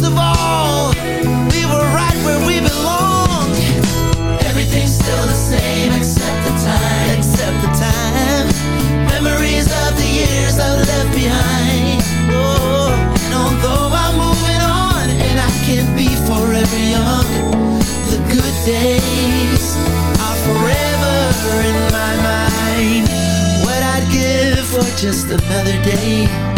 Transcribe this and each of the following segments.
most of all, we were right where we belong. Everything's still the same except the time. Except the time. Memories of the years I left behind. Oh, and although I'm moving on and I can't be forever young, the good days are forever in my mind. What I'd give for just another day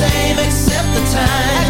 same except the time.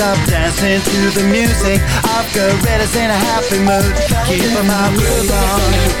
Stop dancing to the music. I've got Gorillaz in a happy mood. Keep my groove on.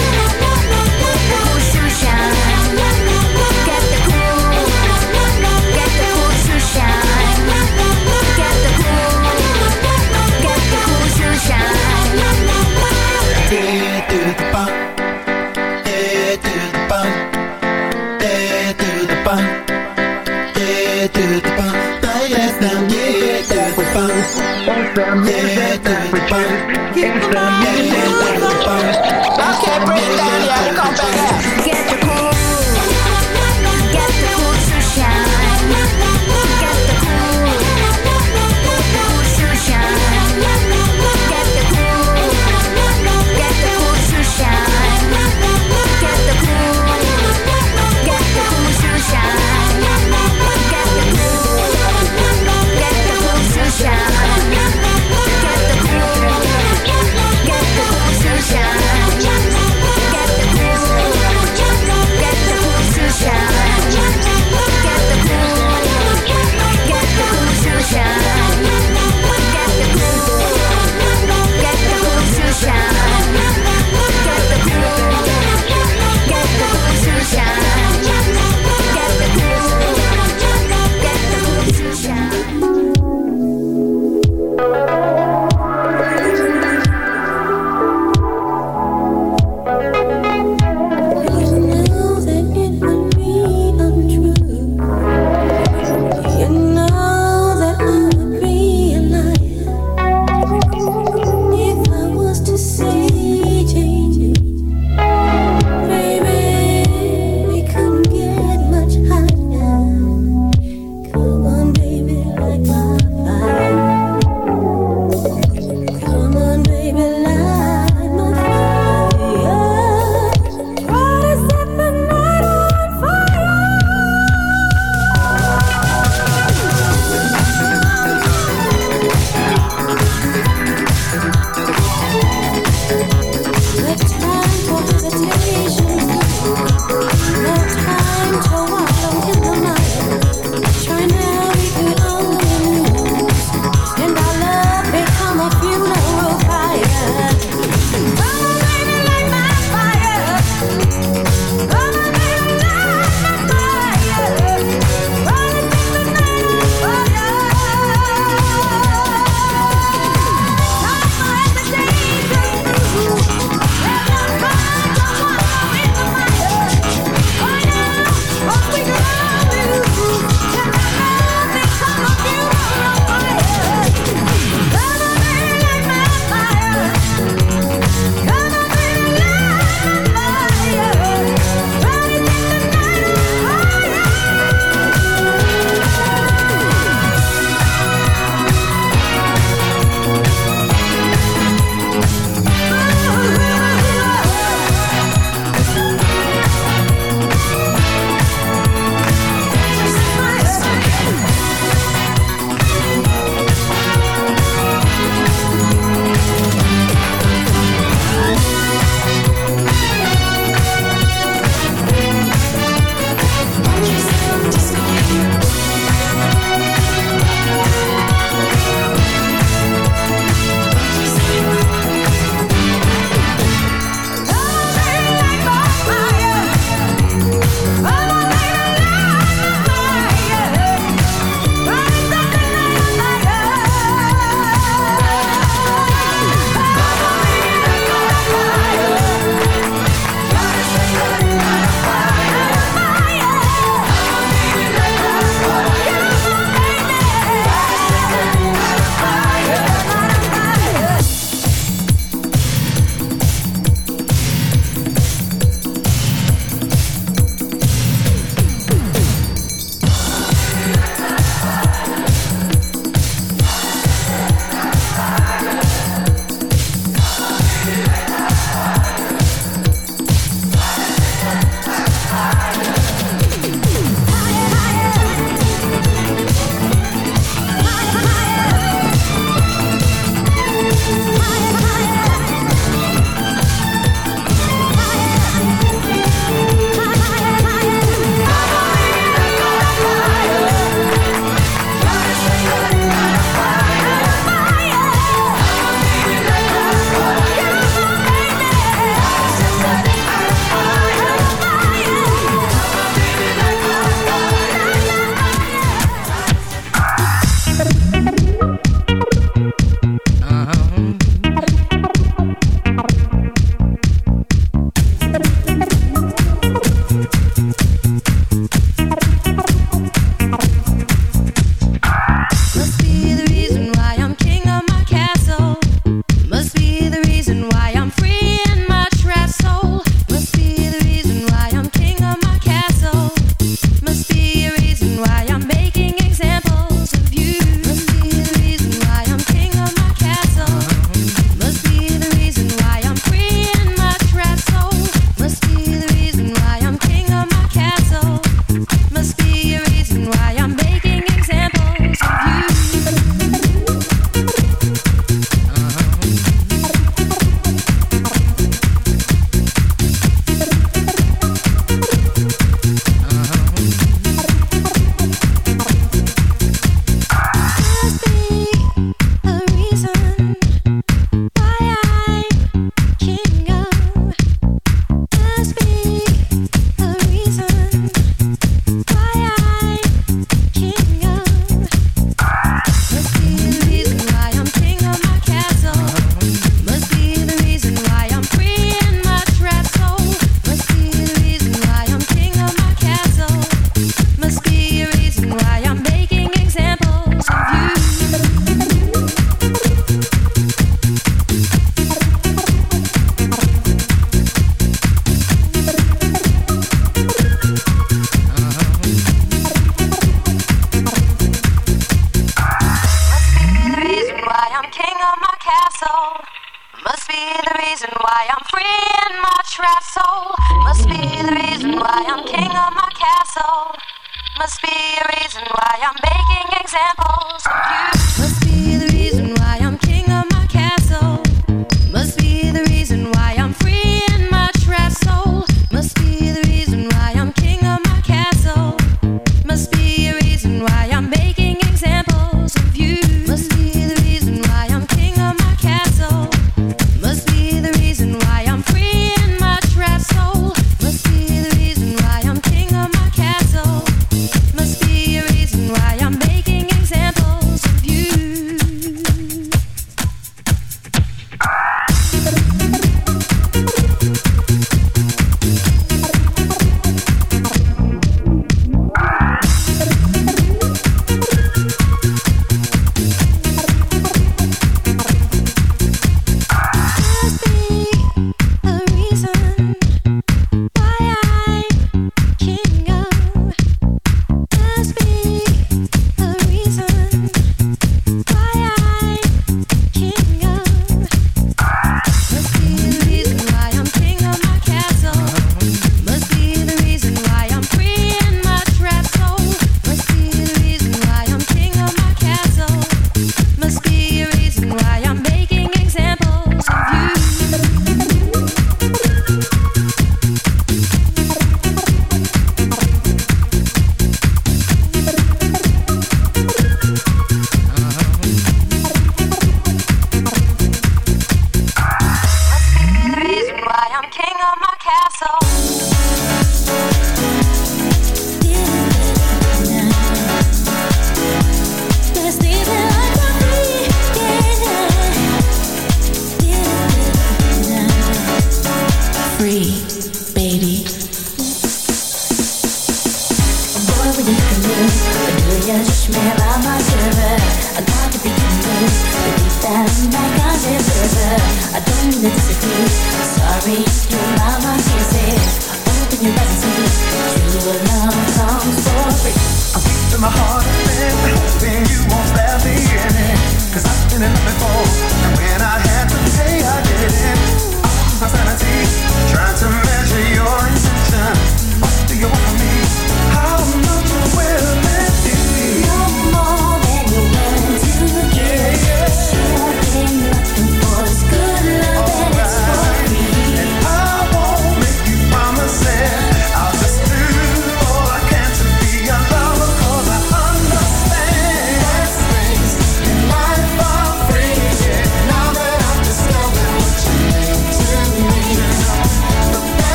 head to the bump, head to the bump, head to the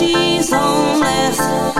She's homeless.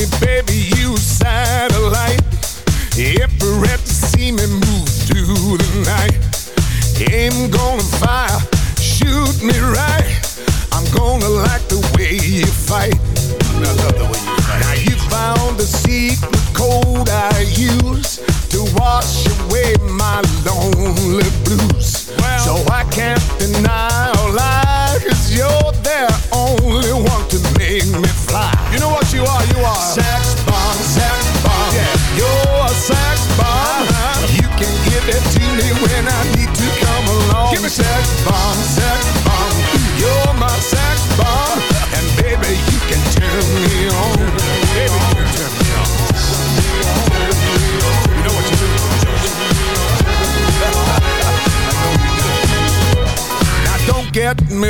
me, baby, you satellite. If you to see me move through the night, ain't gonna fight.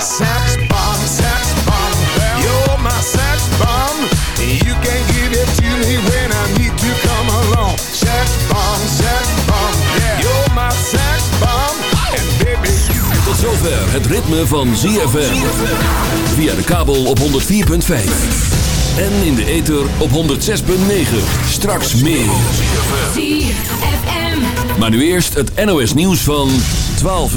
Sex bomb, sex bomb, you're my sex bomb. You can give it to me when I need to come along. Sex bomb, sex bomb, yeah. You're my sex bomb, and baby. Tot zover het ritme van ZFM. Via de kabel op 104.5. En in de ether op 106.9. Straks meer. ZFM. Maar nu eerst het NOS nieuws van 12 uur.